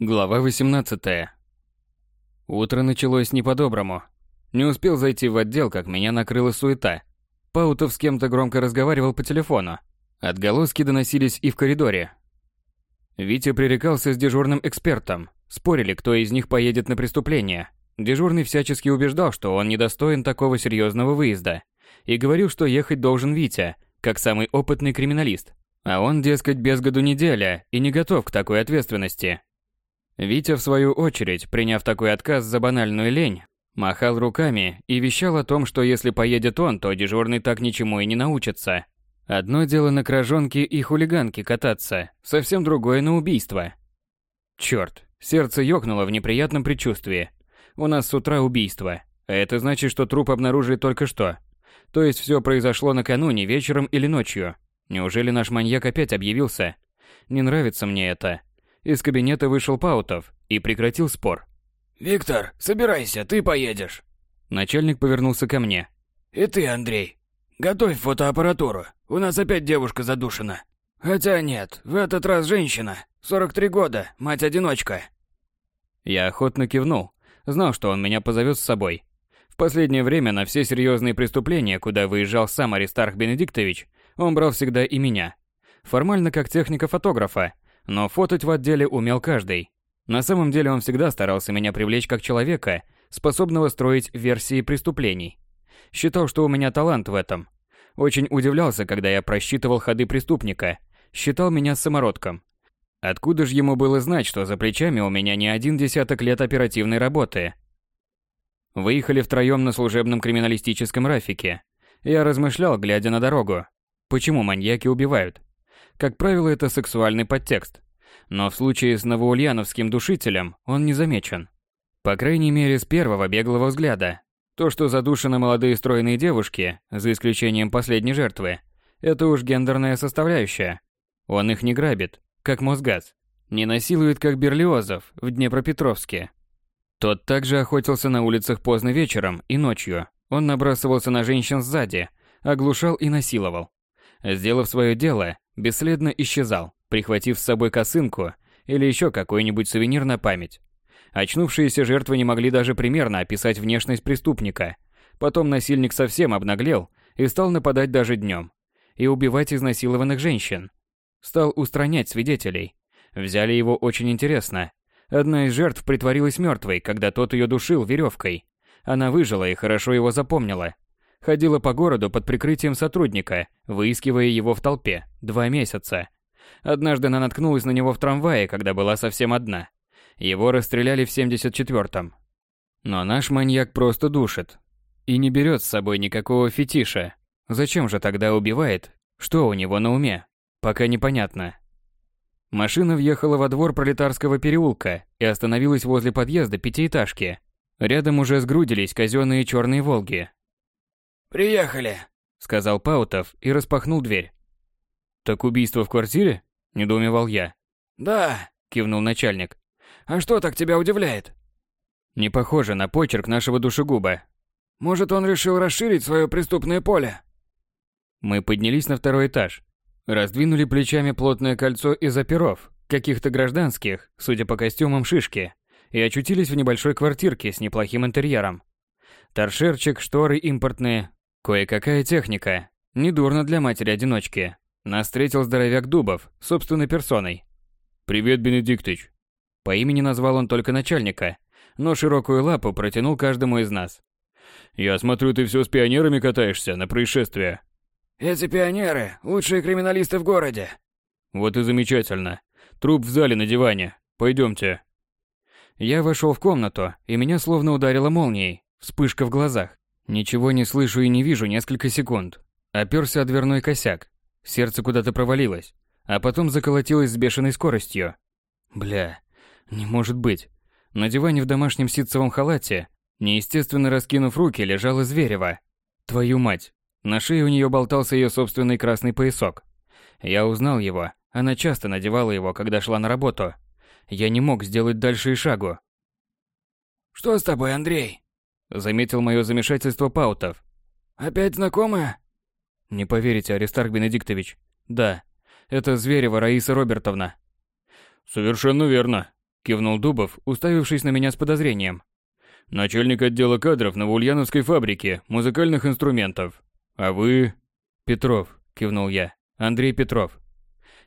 Глава 18. Утро началось не по-доброму. Не успел зайти в отдел, как меня накрыла суета. Паутов с кем-то громко разговаривал по телефону. Отголоски доносились и в коридоре. Витя пререкался с дежурным экспертом. Спорили, кто из них поедет на преступление. Дежурный всячески убеждал, что он недостоин такого серьезного выезда. И говорил, что ехать должен Витя, как самый опытный криминалист. А он, дескать, без году неделя и не готов к такой ответственности. Витя, в свою очередь, приняв такой отказ за банальную лень, махал руками и вещал о том, что если поедет он, то дежурный так ничему и не научится. Одно дело на кражонке и хулиганке кататься, совсем другое на убийство. Черт, сердце ёкнуло в неприятном предчувствии. У нас с утра убийство, а это значит, что труп обнаружили только что. То есть все произошло накануне, вечером или ночью. Неужели наш маньяк опять объявился? Не нравится мне это. Из кабинета вышел Паутов и прекратил спор. «Виктор, собирайся, ты поедешь». Начальник повернулся ко мне. «И ты, Андрей. Готовь фотоаппаратуру. У нас опять девушка задушена. Хотя нет, в этот раз женщина. 43 года, мать-одиночка». Я охотно кивнул. Знал, что он меня позовет с собой. В последнее время на все серьезные преступления, куда выезжал сам Аристарх Бенедиктович, он брал всегда и меня. Формально как техника-фотографа, но фототь в отделе умел каждый. На самом деле он всегда старался меня привлечь как человека, способного строить версии преступлений. Считал, что у меня талант в этом. Очень удивлялся, когда я просчитывал ходы преступника. Считал меня самородком. Откуда же ему было знать, что за плечами у меня не один десяток лет оперативной работы? Выехали втроем на служебном криминалистическом рафике. Я размышлял, глядя на дорогу. Почему маньяки убивают? Как правило, это сексуальный подтекст. Но в случае с новоульяновским душителем он не замечен. По крайней мере, с первого беглого взгляда. То, что задушены молодые стройные девушки, за исключением последней жертвы, это уж гендерная составляющая. Он их не грабит, как Мосгаз. Не насилует, как Берлиозов в Днепропетровске. Тот также охотился на улицах поздно вечером и ночью. Он набрасывался на женщин сзади, оглушал и насиловал. Сделав свое дело, бесследно исчезал, прихватив с собой косынку или еще какой-нибудь сувенир на память. Очнувшиеся жертвы не могли даже примерно описать внешность преступника. Потом насильник совсем обнаглел и стал нападать даже днем. И убивать изнасилованных женщин. Стал устранять свидетелей. Взяли его очень интересно. Одна из жертв притворилась мертвой, когда тот ее душил веревкой. Она выжила и хорошо его запомнила. Ходила по городу под прикрытием сотрудника, выискивая его в толпе. Два месяца. Однажды она наткнулась на него в трамвае, когда была совсем одна. Его расстреляли в 74-м. Но наш маньяк просто душит. И не берет с собой никакого фетиша. Зачем же тогда убивает? Что у него на уме? Пока непонятно. Машина въехала во двор пролетарского переулка и остановилась возле подъезда пятиэтажки. Рядом уже сгрудились казенные черные «Волги», «Приехали», — сказал Паутов и распахнул дверь. «Так убийство в квартире?» — недоумевал я. «Да», — кивнул начальник. «А что так тебя удивляет?» «Не похоже на почерк нашего душегуба». «Может, он решил расширить свое преступное поле?» Мы поднялись на второй этаж, раздвинули плечами плотное кольцо из оперов, каких-то гражданских, судя по костюмам шишки, и очутились в небольшой квартирке с неплохим интерьером. Торшерчик, шторы импортные, Кое-какая техника. Недурно для матери-одиночки. Нас встретил здоровяк Дубов, собственной персоной. «Привет, Бенедиктыч». По имени назвал он только начальника, но широкую лапу протянул каждому из нас. «Я смотрю, ты все с пионерами катаешься на происшествие». «Эти пионеры – лучшие криминалисты в городе». «Вот и замечательно. Труп в зале на диване. Пойдемте». Я вошел в комнату, и меня словно ударило молнией. Вспышка в глазах. Ничего не слышу и не вижу несколько секунд. Оперся о дверной косяк. Сердце куда-то провалилось, а потом заколотилось с бешеной скоростью. Бля, не может быть. На диване в домашнем ситцевом халате, неестественно раскинув руки, лежала Зверева. Твою мать. На шее у нее болтался ее собственный красный поясок. Я узнал его. Она часто надевала его, когда шла на работу. Я не мог сделать дальше и шагу. «Что с тобой, Андрей?» Заметил мое замешательство Паутов. «Опять знакомая?» «Не поверите, Аристарх Бенедиктович. Да, это Зверева Раиса Робертовна». «Совершенно верно», – кивнул Дубов, уставившись на меня с подозрением. Начальник отдела кадров на Ульяновской фабрике музыкальных инструментов. А вы... Петров, кивнул я. Андрей Петров.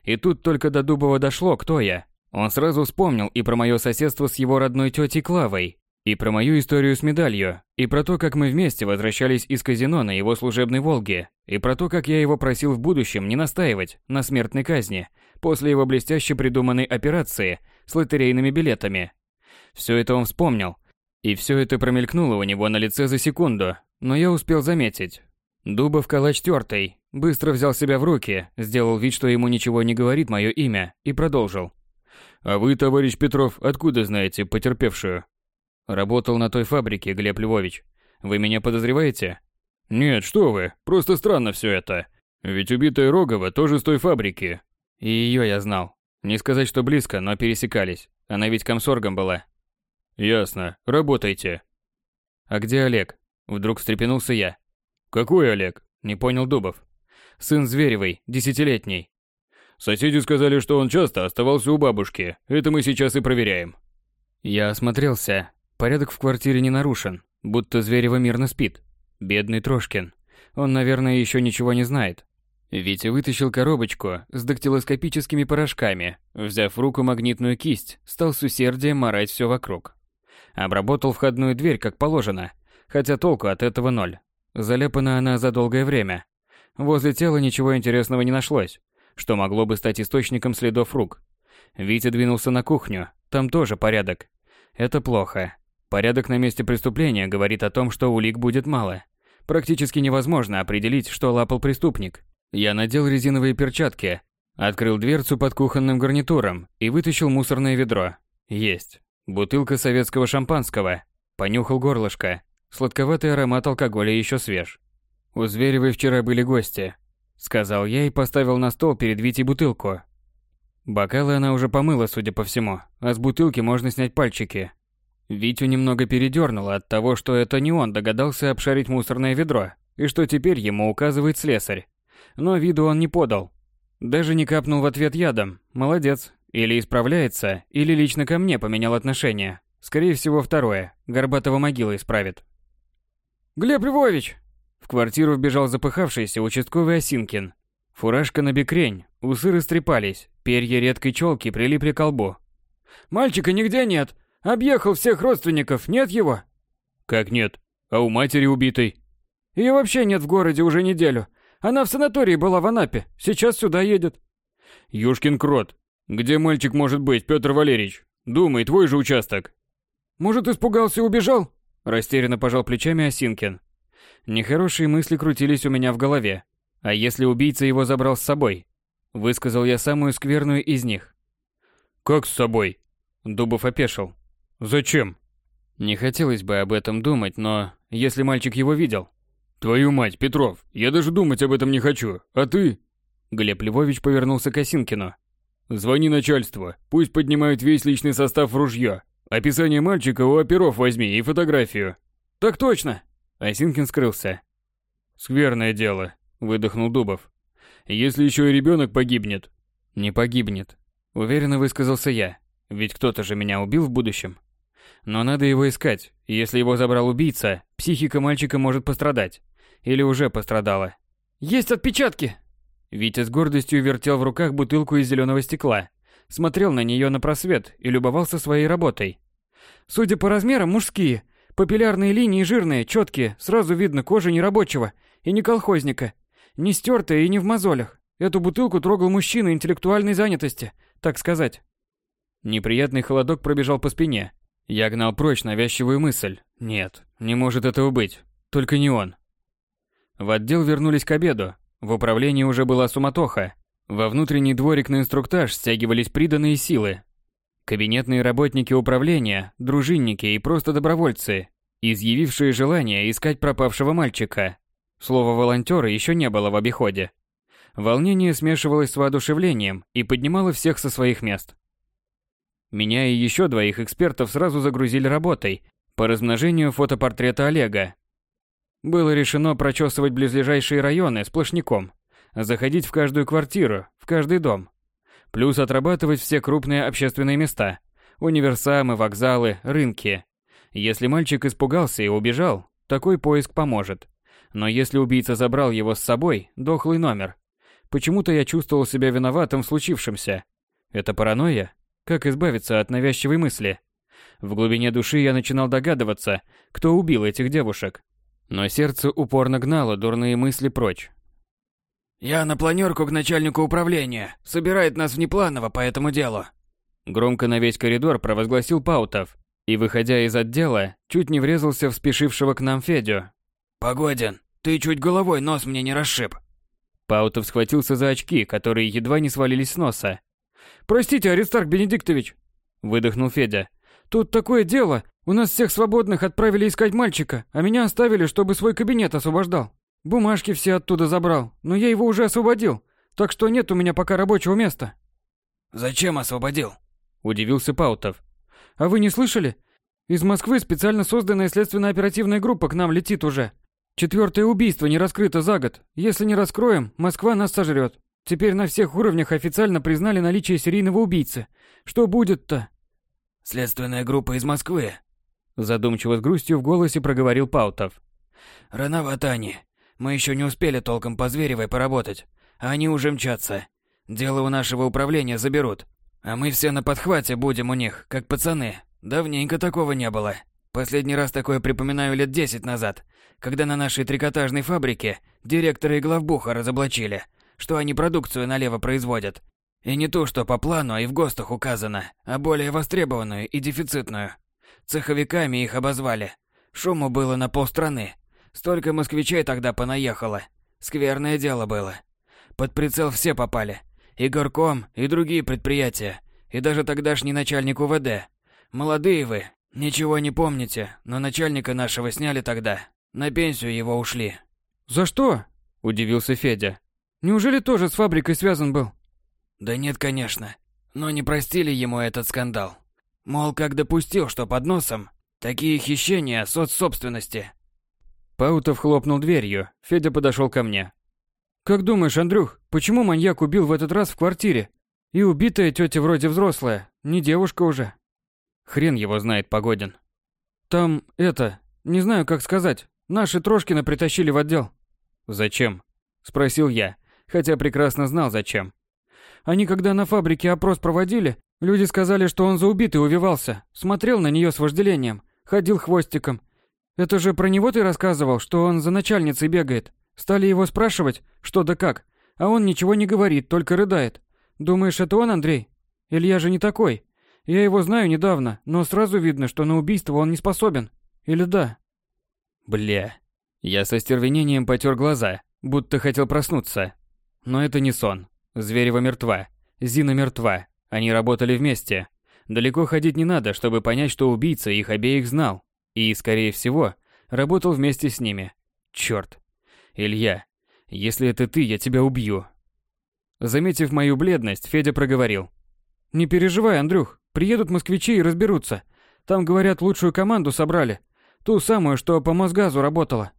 И тут только до Дубова дошло, кто я. Он сразу вспомнил и про мое соседство с его родной тетей Клавой, и про мою историю с медалью, и про то, как мы вместе возвращались из казино на его служебной «Волге», и про то, как я его просил в будущем не настаивать на смертной казни после его блестяще придуманной операции с лотерейными билетами. Все это он вспомнил, и все это промелькнуло у него на лице за секунду, но я успел заметить. Дубов калач тёртый, быстро взял себя в руки, сделал вид, что ему ничего не говорит мое имя, и продолжил. «А вы, товарищ Петров, откуда знаете потерпевшую?» Работал на той фабрике, Глеб Львович. Вы меня подозреваете? Нет, что вы, просто странно все это. Ведь убитая Рогова тоже с той фабрики. И ее я знал. Не сказать, что близко, но пересекались. Она ведь комсоргом была. Ясно, работайте. А где Олег? Вдруг встрепенулся я. Какой Олег? Не понял Дубов. Сын Зверевой, десятилетний. Соседи сказали, что он часто оставался у бабушки. Это мы сейчас и проверяем. Я осмотрелся, Порядок в квартире не нарушен, будто Зверева мирно спит. Бедный Трошкин. Он, наверное, еще ничего не знает. Витя вытащил коробочку с дактилоскопическими порошками, взяв в руку магнитную кисть, стал с усердием морать все вокруг. Обработал входную дверь как положено, хотя толку от этого ноль. Заляпана она за долгое время. Возле тела ничего интересного не нашлось, что могло бы стать источником следов рук. Витя двинулся на кухню, там тоже порядок. Это плохо. Порядок на месте преступления говорит о том, что улик будет мало. Практически невозможно определить, что лапал преступник. Я надел резиновые перчатки, открыл дверцу под кухонным гарнитуром и вытащил мусорное ведро. Есть. Бутылка советского шампанского. Понюхал горлышко. Сладковатый аромат алкоголя еще свеж. У Зверевой вчера были гости, сказал я и поставил на стол перед Витей бутылку. Бокалы она уже помыла, судя по всему, а с бутылки можно снять пальчики. Витю немного передернуло от того, что это не он догадался обшарить мусорное ведро, и что теперь ему указывает слесарь. Но виду он не подал. Даже не капнул в ответ ядом. Молодец. Или исправляется, или лично ко мне поменял отношение. Скорее всего, второе. Горбатого могила исправит. «Глеб Львович!» В квартиру вбежал запыхавшийся участковый Осинкин. Фуражка на бекрень, усы растрепались, перья редкой челки прилипли к лбу. «Мальчика нигде нет! Объехал всех родственников, нет его? Как нет? А у матери убитой? Ее вообще нет в городе уже неделю. Она в санатории была в Анапе, сейчас сюда едет. Юшкин крот. Где мальчик может быть, Петр Валерьевич? Думай, твой же участок. Может, испугался и убежал? Растерянно пожал плечами Осинкин. Нехорошие мысли крутились у меня в голове. А если убийца его забрал с собой? Высказал я самую скверную из них. Как с собой? Дубов опешил. Зачем? Не хотелось бы об этом думать, но если мальчик его видел. Твою мать, Петров, я даже думать об этом не хочу. А ты? Глеб Львович повернулся к Осинкину. Звони начальству, пусть поднимают весь личный состав в ружье. Описание мальчика у оперов возьми и фотографию. Так точно. Осинкин скрылся. Скверное дело, выдохнул Дубов. Если еще и ребенок погибнет. Не погибнет. Уверенно высказался я. Ведь кто-то же меня убил в будущем. Но надо его искать. Если его забрал убийца, психика мальчика может пострадать. Или уже пострадала. Есть отпечатки! Витя с гордостью вертел в руках бутылку из зеленого стекла, смотрел на нее на просвет и любовался своей работой. Судя по размерам, мужские. Папиллярные линии жирные, четкие, сразу видно кожа не рабочего и не колхозника. Не стертая и не в мозолях. Эту бутылку трогал мужчина интеллектуальной занятости, так сказать. Неприятный холодок пробежал по спине, я гнал прочь навязчивую мысль. Нет, не может этого быть. Только не он. В отдел вернулись к обеду. В управлении уже была суматоха. Во внутренний дворик на инструктаж стягивались приданные силы. Кабинетные работники управления, дружинники и просто добровольцы, изъявившие желание искать пропавшего мальчика. Слово «волонтеры» еще не было в обиходе. Волнение смешивалось с воодушевлением и поднимало всех со своих мест. Меня и еще двоих экспертов сразу загрузили работой по размножению фотопортрета Олега. Было решено прочесывать близлежащие районы сплошняком, заходить в каждую квартиру, в каждый дом. Плюс отрабатывать все крупные общественные места, Универсамы, вокзалы, рынки. Если мальчик испугался и убежал, такой поиск поможет. Но если убийца забрал его с собой, дохлый номер. Почему-то я чувствовал себя виноватым в случившемся. Это паранойя? Как избавиться от навязчивой мысли? В глубине души я начинал догадываться, кто убил этих девушек. Но сердце упорно гнало дурные мысли прочь. «Я на планерку к начальнику управления. Собирает нас внепланово по этому делу». Громко на весь коридор провозгласил Паутов. И, выходя из отдела, чуть не врезался в спешившего к нам Федю. «Погодин, ты чуть головой нос мне не расшиб». Паутов схватился за очки, которые едва не свалились с носа. «Простите, Аристарх Бенедиктович», — выдохнул Федя. «Тут такое дело. У нас всех свободных отправили искать мальчика, а меня оставили, чтобы свой кабинет освобождал. Бумажки все оттуда забрал, но я его уже освободил, так что нет у меня пока рабочего места». «Зачем освободил?» – удивился Паутов. «А вы не слышали? Из Москвы специально созданная следственно-оперативная группа к нам летит уже. Четвертое убийство не раскрыто за год. Если не раскроем, Москва нас сожрет. Теперь на всех уровнях официально признали наличие серийного убийцы. Что будет-то? Следственная группа из Москвы. Задумчиво с грустью в голосе проговорил Паутов. Рановато они. Мы еще не успели толком по Зверевой поработать. А они уже мчатся. Дело у нашего управления заберут. А мы все на подхвате будем у них, как пацаны. Давненько такого не было. Последний раз такое припоминаю лет десять назад, когда на нашей трикотажной фабрике директора и главбуха разоблачили, что они продукцию налево производят. И не то, что по плану, а и в ГОСТах указано, а более востребованную и дефицитную. Цеховиками их обозвали. Шуму было на полстраны. Столько москвичей тогда понаехало. Скверное дело было. Под прицел все попали. И горком, и другие предприятия, и даже тогдашний начальник УВД. Молодые вы, ничего не помните, но начальника нашего сняли тогда. На пенсию его ушли. «За что?» – удивился Федя. «Неужели тоже с фабрикой связан был?» Да нет, конечно. Но не простили ему этот скандал. Мол, как допустил, что под носом такие хищения соцсобственности. Паутов хлопнул дверью. Федя подошел ко мне. Как думаешь, Андрюх, почему маньяк убил в этот раз в квартире? И убитая тетя вроде взрослая, не девушка уже. Хрен его знает, Погодин. Там это, не знаю, как сказать. Наши Трошкина притащили в отдел. Зачем? спросил я, хотя прекрасно знал зачем. Они когда на фабрике опрос проводили, люди сказали, что он за убитый увивался, смотрел на нее с вожделением, ходил хвостиком. Это же про него ты рассказывал, что он за начальницей бегает. Стали его спрашивать, что да как, а он ничего не говорит, только рыдает. Думаешь, это он, Андрей? Илья же не такой. Я его знаю недавно, но сразу видно, что на убийство он не способен. Или да? Бля. Я со стервенением потер глаза, будто хотел проснуться. Но это не сон. Зверева мертва. Зина мертва. Они работали вместе. Далеко ходить не надо, чтобы понять, что убийца их обеих знал. И, скорее всего, работал вместе с ними. Чёрт. Илья, если это ты, я тебя убью. Заметив мою бледность, Федя проговорил. Не переживай, Андрюх. Приедут москвичи и разберутся. Там, говорят, лучшую команду собрали. Ту самую, что по Мосгазу работала.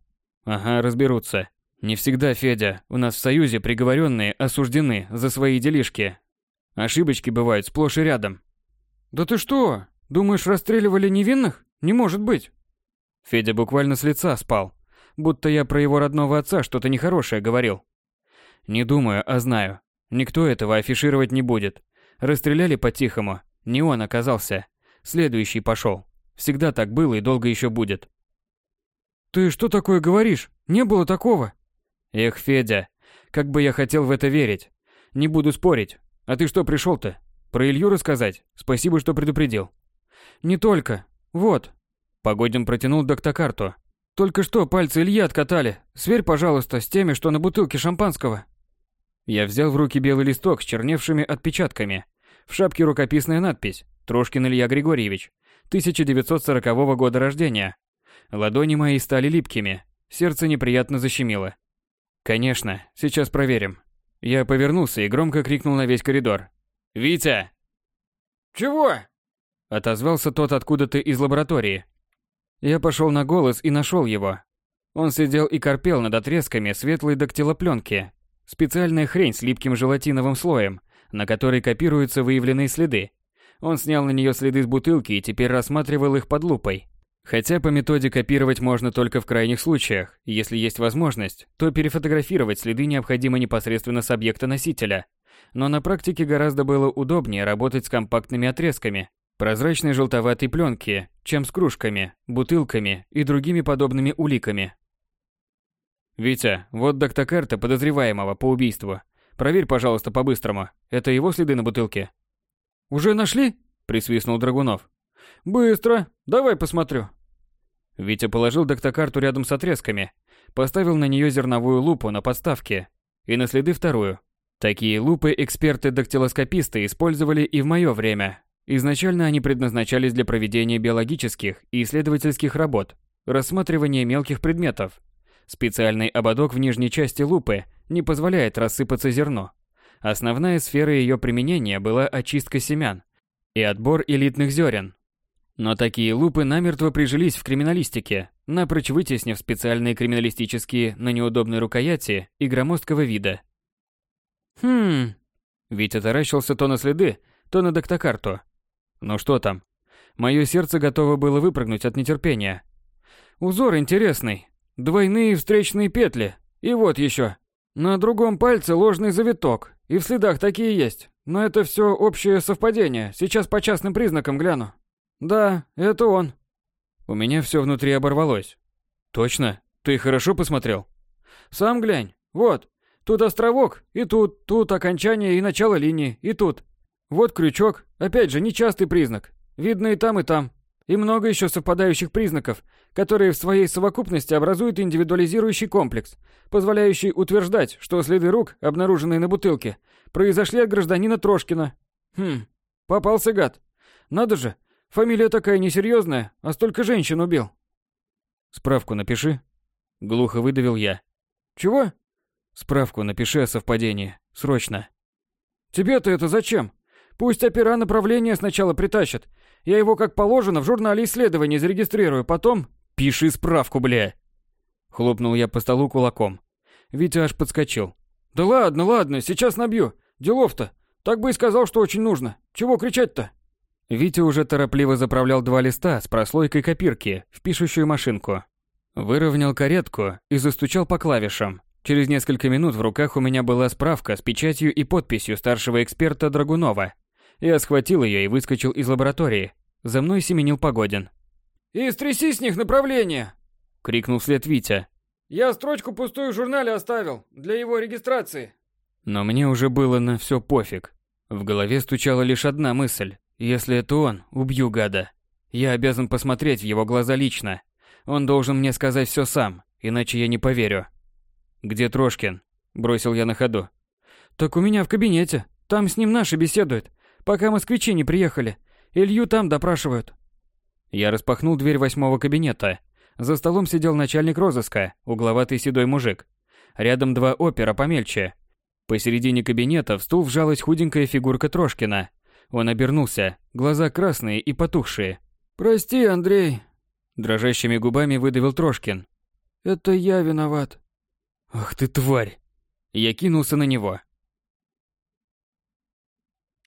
Ага, разберутся. Не всегда, Федя, у нас в Союзе приговоренные осуждены за свои делишки. Ошибочки бывают сплошь и рядом. Да ты что? Думаешь, расстреливали невинных? Не может быть. Федя буквально с лица спал, будто я про его родного отца что-то нехорошее говорил. Не думаю, а знаю. Никто этого афишировать не будет. Расстреляли по-тихому. Не он оказался. Следующий пошел. Всегда так было и долго еще будет. Ты что такое говоришь? Не было такого. Эх, Федя, как бы я хотел в это верить. Не буду спорить. А ты что пришел-то? Про Илью рассказать? Спасибо, что предупредил. Не только. Вот. Погодин протянул доктокарту. Только что пальцы Ильи откатали. Сверь, пожалуйста, с теми, что на бутылке шампанского. Я взял в руки белый листок с черневшими отпечатками. В шапке рукописная надпись «Трошкин Илья Григорьевич, 1940 года рождения». Ладони мои стали липкими, сердце неприятно защемило. Конечно, сейчас проверим. Я повернулся и громко крикнул на весь коридор. «Витя!» «Чего?» Отозвался тот откуда-то из лаборатории. Я пошел на голос и нашел его. Он сидел и корпел над отрезками светлой дактилопленки. Специальная хрень с липким желатиновым слоем, на которой копируются выявленные следы. Он снял на нее следы с бутылки и теперь рассматривал их под лупой. Хотя по методе копировать можно только в крайних случаях. Если есть возможность, то перефотографировать следы необходимо непосредственно с объекта носителя. Но на практике гораздо было удобнее работать с компактными отрезками прозрачной желтоватой пленки, чем с кружками, бутылками и другими подобными уликами. «Витя, вот доктокарта подозреваемого по убийству. Проверь, пожалуйста, по-быстрому. Это его следы на бутылке?» «Уже нашли?» – присвистнул Драгунов. «Быстро. Давай посмотрю». Витя положил доктокарту рядом с отрезками, поставил на нее зерновую лупу на подставке и на следы вторую. Такие лупы эксперты-дактилоскописты использовали и в мое время. Изначально они предназначались для проведения биологических и исследовательских работ, рассматривания мелких предметов. Специальный ободок в нижней части лупы не позволяет рассыпаться зерно. Основная сфера ее применения была очистка семян и отбор элитных зерен, но такие лупы намертво прижились в криминалистике, напрочь вытеснив специальные криминалистические на неудобной рукояти и громоздкого вида. «Хм...» Витя таращился то на следы, то на доктокарту. «Ну что там?» Мое сердце готово было выпрыгнуть от нетерпения. «Узор интересный. Двойные встречные петли. И вот еще. На другом пальце ложный завиток. И в следах такие есть. Но это все общее совпадение. Сейчас по частным признакам гляну». Да, это он. У меня все внутри оборвалось. Точно? Ты хорошо посмотрел? Сам глянь. Вот. Тут островок, и тут, тут окончание и начало линии, и тут. Вот крючок, опять же, нечастый признак. Видно и там, и там. И много еще совпадающих признаков, которые в своей совокупности образуют индивидуализирующий комплекс, позволяющий утверждать, что следы рук, обнаруженные на бутылке, произошли от гражданина Трошкина. Хм, попался гад. Надо же, Фамилия такая несерьезная, а столько женщин убил. Справку напиши. Глухо выдавил я. Чего? Справку напиши о совпадении. Срочно. Тебе-то это зачем? Пусть опера направления сначала притащат. Я его как положено в журнале исследований зарегистрирую, потом... Пиши справку, бля. Хлопнул я по столу кулаком. Витя аж подскочил. Да ладно, ладно, сейчас набью. Делов-то. Так бы и сказал, что очень нужно. Чего кричать-то? Витя уже торопливо заправлял два листа с прослойкой копирки в пишущую машинку. Выровнял каретку и застучал по клавишам. Через несколько минут в руках у меня была справка с печатью и подписью старшего эксперта Драгунова. Я схватил ее и выскочил из лаборатории. За мной семенил Погодин. «И стряси с них направление!» — крикнул вслед Витя. «Я строчку пустую в журнале оставил, для его регистрации». Но мне уже было на все пофиг. В голове стучала лишь одна мысль. Если это он, убью гада. Я обязан посмотреть в его глаза лично. Он должен мне сказать все сам, иначе я не поверю. Где Трошкин? Бросил я на ходу. Так у меня в кабинете. Там с ним наши беседуют. Пока москвичи не приехали. Илью там допрашивают. Я распахнул дверь восьмого кабинета. За столом сидел начальник розыска, угловатый седой мужик. Рядом два опера помельче. Посередине кабинета в стул вжалась худенькая фигурка Трошкина, он обернулся, глаза красные и потухшие. «Прости, Андрей», – дрожащими губами выдавил Трошкин. «Это я виноват». «Ах ты тварь!» Я кинулся на него.